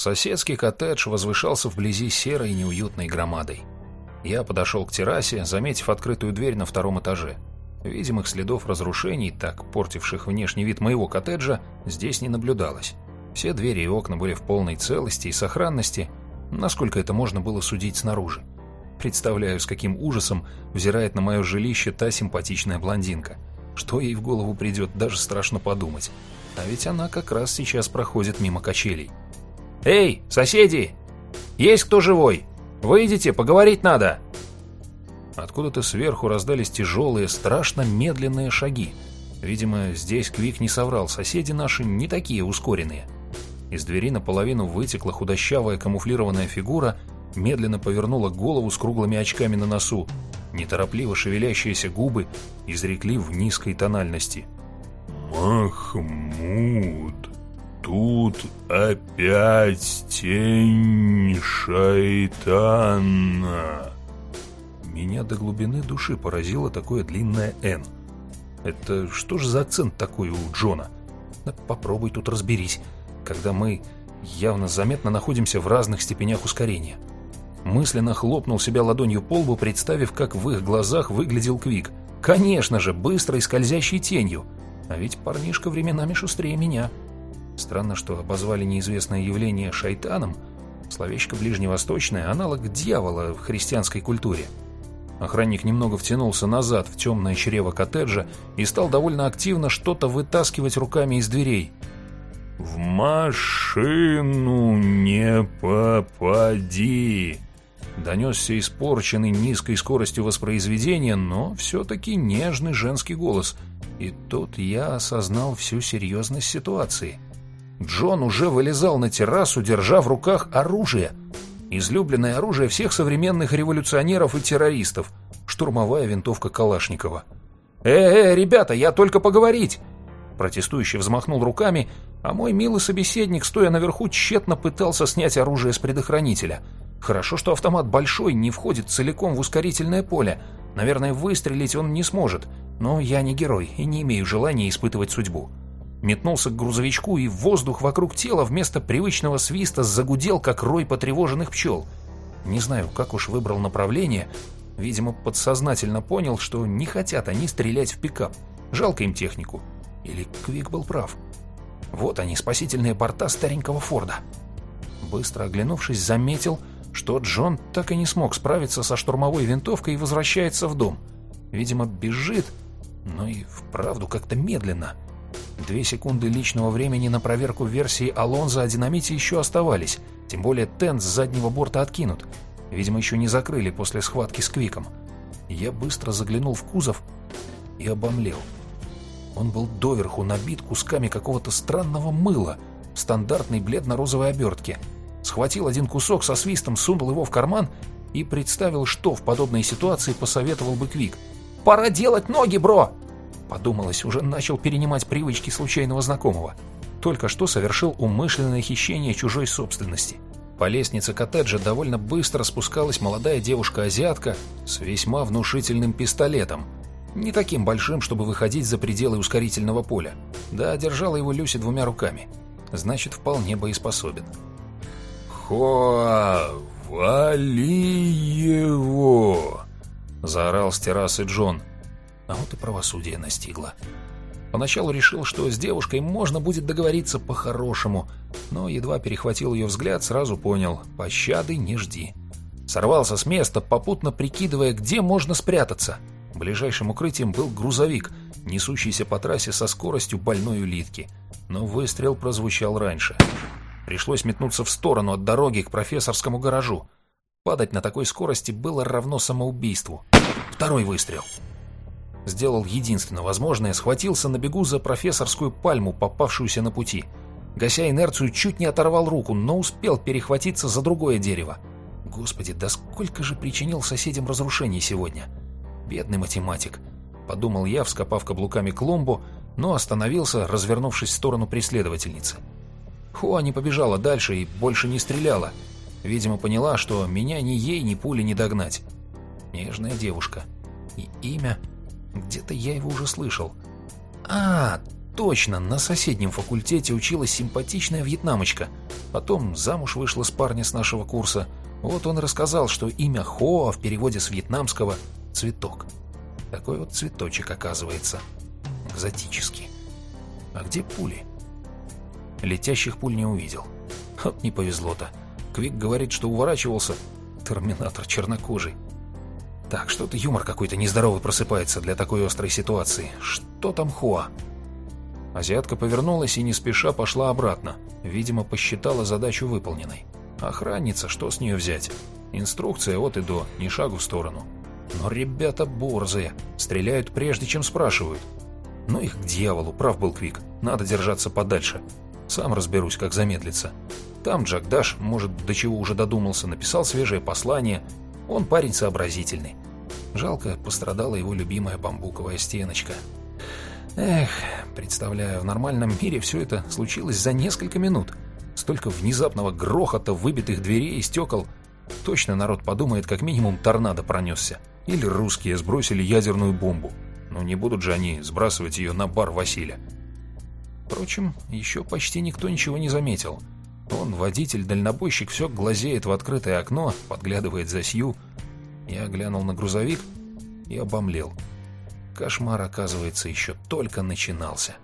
Соседский коттедж возвышался вблизи серой неуютной громадой. Я подошел к террасе, заметив открытую дверь на втором этаже. Видимых следов разрушений, так портивших внешний вид моего коттеджа, здесь не наблюдалось. Все двери и окна были в полной целости и сохранности, насколько это можно было судить снаружи. Представляю, с каким ужасом взирает на мое жилище та симпатичная блондинка. Что ей в голову придет, даже страшно подумать. А ведь она как раз сейчас проходит мимо качелей. «Эй, соседи! Есть кто живой? Выйдите, поговорить надо!» Откуда-то сверху раздались тяжелые, страшно медленные шаги. Видимо, здесь Квик не соврал, соседи наши не такие ускоренные. Из двери наполовину вытекла худощавая камуфлированная фигура, медленно повернула голову с круглыми очками на носу. Неторопливо шевелящиеся губы изрекли в низкой тональности. «Махмуд, тут опять тень шайтана!» Меня до глубины души поразило такое длинное «Н». Это что же за акцент такой у Джона? Да попробуй тут разберись, когда мы явно заметно находимся в разных степенях ускорения. Мысленно хлопнул себя ладонью по лбу, представив, как в их глазах выглядел Квик. Конечно же, быстрой скользящей тенью. А ведь парнишка временами шустрее меня. Странно, что обозвали неизвестное явление шайтаном. Словечко ближневосточное – аналог дьявола в христианской культуре. Охранник немного втянулся назад в темное чрево коттеджа и стал довольно активно что-то вытаскивать руками из дверей. «В машину не попади!» Донесся испорченный низкой скоростью воспроизведения, но все-таки нежный женский голос. И тут я осознал всю серьезность ситуации. Джон уже вылезал на террасу, держа в руках оружие. Излюбленное оружие всех современных революционеров и террористов. Штурмовая винтовка Калашникова. «Э-э, ребята, я только поговорить!» Протестующий взмахнул руками, а мой милый собеседник, стоя наверху, тщетно пытался снять оружие с предохранителя. Хорошо, что автомат большой, не входит целиком в ускорительное поле. Наверное, выстрелить он не сможет, но я не герой и не имею желания испытывать судьбу метнулся к грузовичку, и воздух вокруг тела вместо привычного свиста загудел, как рой потревоженных пчел. Не знаю, как уж выбрал направление. Видимо, подсознательно понял, что не хотят они стрелять в пикап. Жалко им технику. Или Квик был прав. Вот они, спасительные борта старенького Форда. Быстро оглянувшись, заметил, что Джон так и не смог справиться со штурмовой винтовкой и возвращается в дом. Видимо, бежит, но и вправду как-то медленно. Две секунды личного времени на проверку версии Алонзо о динамите еще оставались, тем более тент с заднего борта откинут. Видимо, еще не закрыли после схватки с Квиком. Я быстро заглянул в кузов и обомлел. Он был доверху набит кусками какого-то странного мыла в стандартной бледно-розовой обертке. Схватил один кусок со свистом, сунул его в карман и представил, что в подобной ситуации посоветовал бы Квик. «Пора делать ноги, бро!» Подумалось, уже начал перенимать привычки случайного знакомого. Только что совершил умышленное хищение чужой собственности. По лестнице коттеджа довольно быстро спускалась молодая девушка-азиатка с весьма внушительным пистолетом. Не таким большим, чтобы выходить за пределы ускорительного поля. Да, держала его Люси двумя руками. Значит, вполне боеспособен. «Хо, вали его!» — заорал с террасы Джон. А вот и правосудие настигло. Поначалу решил, что с девушкой можно будет договориться по-хорошему, но едва перехватил ее взгляд, сразу понял – пощады не жди. Сорвался с места, попутно прикидывая, где можно спрятаться. Ближайшим укрытием был грузовик, несущийся по трассе со скоростью больной улитки. Но выстрел прозвучал раньше. Пришлось метнуться в сторону от дороги к профессорскому гаражу. Падать на такой скорости было равно самоубийству. Второй выстрел – Сделал единственное возможное, схватился на бегу за профессорскую пальму, попавшуюся на пути. Гася инерцию, чуть не оторвал руку, но успел перехватиться за другое дерево. Господи, да сколько же причинил соседям разрушений сегодня? Бедный математик. Подумал я, вскопав каблуками клумбу, но остановился, развернувшись в сторону преследовательницы. Хуа не побежала дальше и больше не стреляла. Видимо, поняла, что меня ни ей, ни пули не догнать. Нежная девушка. И имя... Где-то я его уже слышал. А, точно, на соседнем факультете училась симпатичная вьетнамочка. Потом замуж вышла с парня с нашего курса. Вот он рассказал, что имя Хоа в переводе с вьетнамского «цветок». Такой вот цветочек оказывается. Экзотический. А где пули? Летящих пуль не увидел. Вот не повезло-то. Квик говорит, что уворачивался. Терминатор чернокожий. Так, что-то юмор какой-то нездоровый просыпается для такой острой ситуации. Что там Хуа? Азиатка повернулась и не спеша пошла обратно. Видимо, посчитала задачу выполненной. Охранница, что с нее взять? Инструкция от и до, ни шагу в сторону. Но ребята борзые, стреляют прежде, чем спрашивают. Ну их к дьяволу, прав был Квик, надо держаться подальше. Сам разберусь, как замедлиться. Там Джак Даш, может, до чего уже додумался, написал свежее послание. Он парень сообразительный. Жалко, пострадала его любимая бамбуковая стеночка. Эх, представляю, в нормальном мире все это случилось за несколько минут. Столько внезапного грохота, выбитых дверей и стекол. Точно народ подумает, как минимум торнадо пронесся. Или русские сбросили ядерную бомбу. Но не будут же они сбрасывать ее на бар Василия. Впрочем, еще почти никто ничего не заметил. Он, водитель-дальнобойщик, все глазеет в открытое окно, подглядывает за Сью. Я глянул на грузовик и обомлел. Кошмар, оказывается, еще только начинался.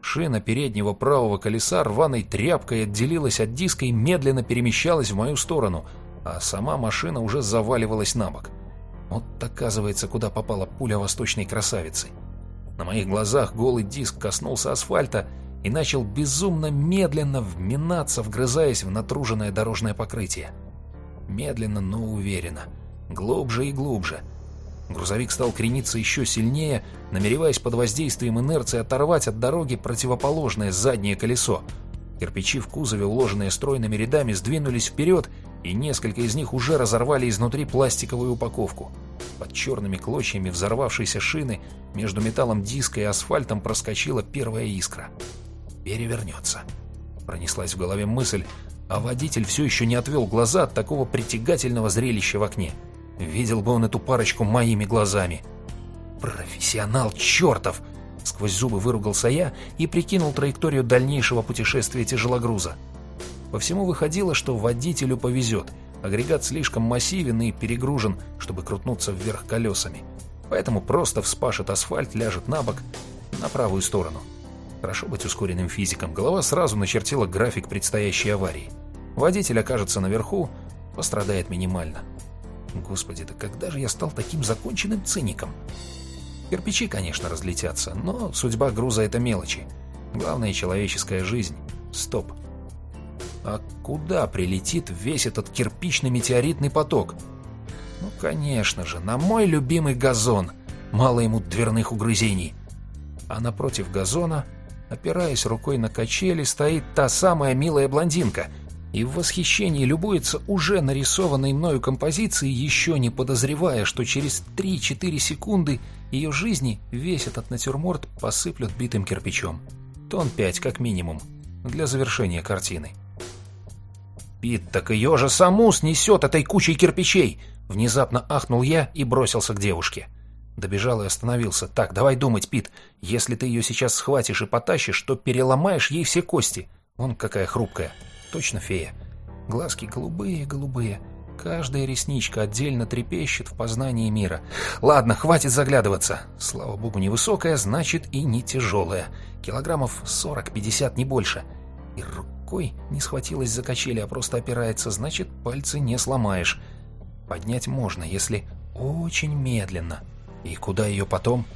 Шина переднего правого колеса рваной тряпкой отделилась от диска и медленно перемещалась в мою сторону, а сама машина уже заваливалась на бок. Вот оказывается, куда попала пуля восточной красавицы. На моих глазах голый диск коснулся асфальта и начал безумно медленно вминаться, вгрызаясь в натруженное дорожное покрытие. Медленно, но уверенно. Глубже и глубже. Грузовик стал крениться еще сильнее, намереваясь под воздействием инерции оторвать от дороги противоположное заднее колесо. Кирпичи в кузове, уложенные стройными рядами, сдвинулись вперед, и несколько из них уже разорвали изнутри пластиковую упаковку. Под черными клочьями взорвавшейся шины между металлом диска и асфальтом проскочила первая искра. «Перевернется». Пронеслась в голове мысль, а водитель все еще не отвел глаза от такого притягательного зрелища в окне. Видел бы он эту парочку моими глазами. «Профессионал чертов!» Сквозь зубы выругался я и прикинул траекторию дальнейшего путешествия тяжелогруза. По всему выходило, что водителю повезет. Агрегат слишком массивен и перегружен, чтобы крутнуться вверх колесами. Поэтому просто вспашет асфальт, ляжет на бок, на правую сторону. Хорошо быть ускоренным физиком. Голова сразу начертила график предстоящей аварии. Водитель окажется наверху, пострадает минимально. Господи, да когда же я стал таким законченным циником? Кирпичи, конечно, разлетятся, но судьба груза — это мелочи. Главное — человеческая жизнь. Стоп. А куда прилетит весь этот кирпичный метеоритный поток? Ну, конечно же, на мой любимый газон. Мало ему дверных угрызений. А напротив газона, опираясь рукой на качели, стоит та самая милая блондинка и в восхищении любуется уже нарисованной мною композицией, еще не подозревая, что через 3-4 секунды ее жизни весь этот натюрморт посыплют битым кирпичом. Тон 5 как минимум, для завершения картины. «Пит, так ее же саму снесет этой кучей кирпичей!» Внезапно ахнул я и бросился к девушке. Добежал и остановился. «Так, давай думать, Пит. Если ты ее сейчас схватишь и потащишь, то переломаешь ей все кости. Вон какая хрупкая. Точно фея. Глазки голубые-голубые. Каждая ресничка отдельно трепещет в познании мира. Ладно, хватит заглядываться. Слава богу, невысокая, значит и не тяжелая. Килограммов 40-50, не больше. И рукой не схватилась за качели, а просто опирается, значит, пальцы не сломаешь. Поднять можно, если очень медленно. И куда ее потом?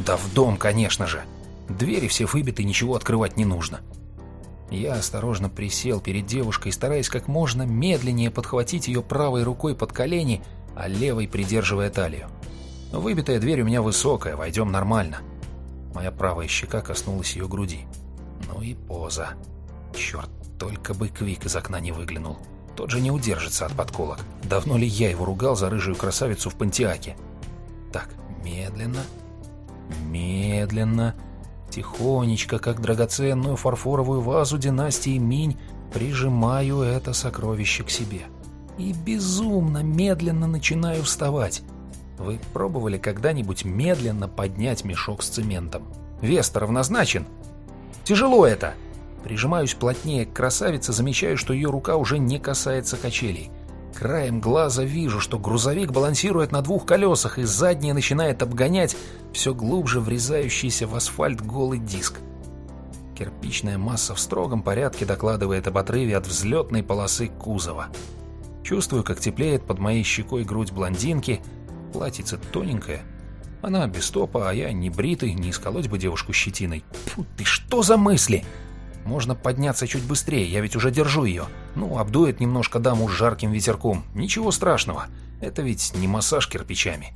Да в дом, конечно же. Двери все выбиты, ничего открывать не нужно. Я осторожно присел перед девушкой, стараясь как можно медленнее подхватить ее правой рукой под колени, а левой придерживая талию. Выбитая дверь у меня высокая, войдем нормально. Моя правая щека коснулась ее груди. Ну и поза. Черт, только бы Квик из окна не выглянул. Тот же не удержится от подколок. Давно ли я его ругал за рыжую красавицу в Пантиаке? Так, медленно, медленно, тихонечко, как драгоценную фарфоровую вазу династии Минь, прижимаю это сокровище к себе. И безумно медленно начинаю вставать. Вы пробовали когда-нибудь медленно поднять мешок с цементом? Вес-то равнозначен. Тяжело это. Прижимаюсь плотнее к красавице, замечаю, что ее рука уже не касается качелей. Краем глаза вижу, что грузовик балансирует на двух колесах, и заднее начинает обгонять все глубже врезающийся в асфальт голый диск. Кирпичная масса в строгом порядке докладывает об отрыве от взлетной полосы кузова. Чувствую, как теплеет под моей щекой грудь блондинки. Платьице тоненькое. Она без топа, а я не бритый, не исколоть бы девушку щетиной. Фу, ты что за мысли? Можно подняться чуть быстрее, я ведь уже держу ее. Ну, обдует немножко даму жарким ветерком. Ничего страшного. Это ведь не массаж кирпичами.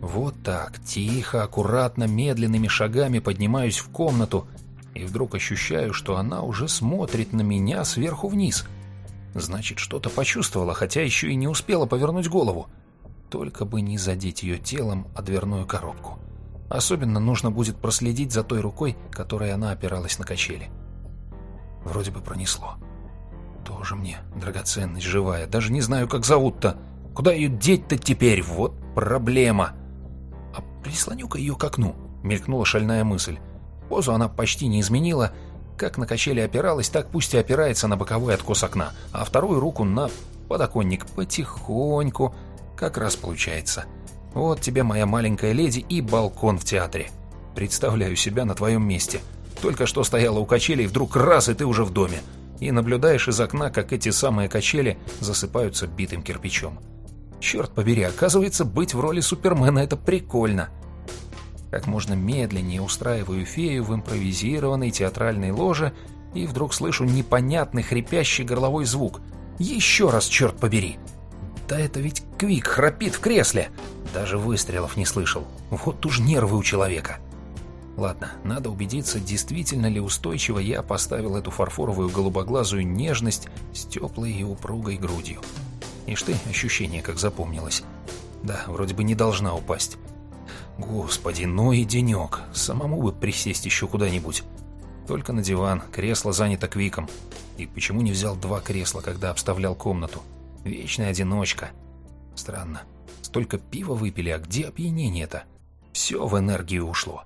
Вот так, тихо, аккуратно, медленными шагами поднимаюсь в комнату и вдруг ощущаю, что она уже смотрит на меня сверху вниз. Значит, что-то почувствовала, хотя еще и не успела повернуть голову. Только бы не задеть ее телом о дверную коробку. Особенно нужно будет проследить за той рукой, которой она опиралась на качели. Вроде бы пронесло. Тоже мне драгоценность живая. Даже не знаю, как зовут-то. Куда ее деть-то теперь? Вот проблема. А прислоню-ка ее к окну. Мелькнула шальная мысль. Позу она почти не изменила. Как на качели опиралась, так пусть и опирается на боковой откос окна, а вторую руку на подоконник потихоньку. Как раз получается. Вот тебе моя маленькая леди и балкон в театре. Представляю себя на твоем месте. Только что стояла у качелей, вдруг раз, и ты уже в доме. И наблюдаешь из окна, как эти самые качели засыпаются битым кирпичом. Черт побери, оказывается, быть в роли Супермена — это прикольно. Как можно медленнее устраиваю фею в импровизированной театральной ложе и вдруг слышу непонятный хрипящий горловой звук. Еще раз, черт побери! Да это ведь Квик храпит в кресле! Даже выстрелов не слышал. Вот уж нервы у человека. Ладно, надо убедиться, действительно ли устойчиво я поставил эту фарфоровую голубоглазую нежность с теплой и упругой грудью. Ишь ты, ощущение как запомнилось. Да, вроде бы не должна упасть. Господи, ну и денек. Самому бы присесть еще куда-нибудь. Только на диван, кресло занято квиком. И почему не взял два кресла, когда обставлял комнату? Вечная одиночка. Странно. Столько пива выпили, а где опьянение-то? Все в энергию ушло.